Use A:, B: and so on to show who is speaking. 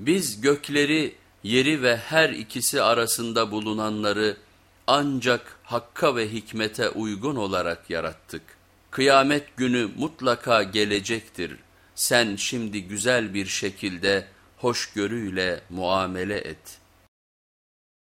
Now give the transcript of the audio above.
A: Biz gökleri, yeri ve her ikisi arasında bulunanları ancak hakka ve hikmete uygun olarak yarattık. Kıyamet günü mutlaka gelecektir. Sen şimdi güzel bir şekilde hoşgörüyle muamele et.''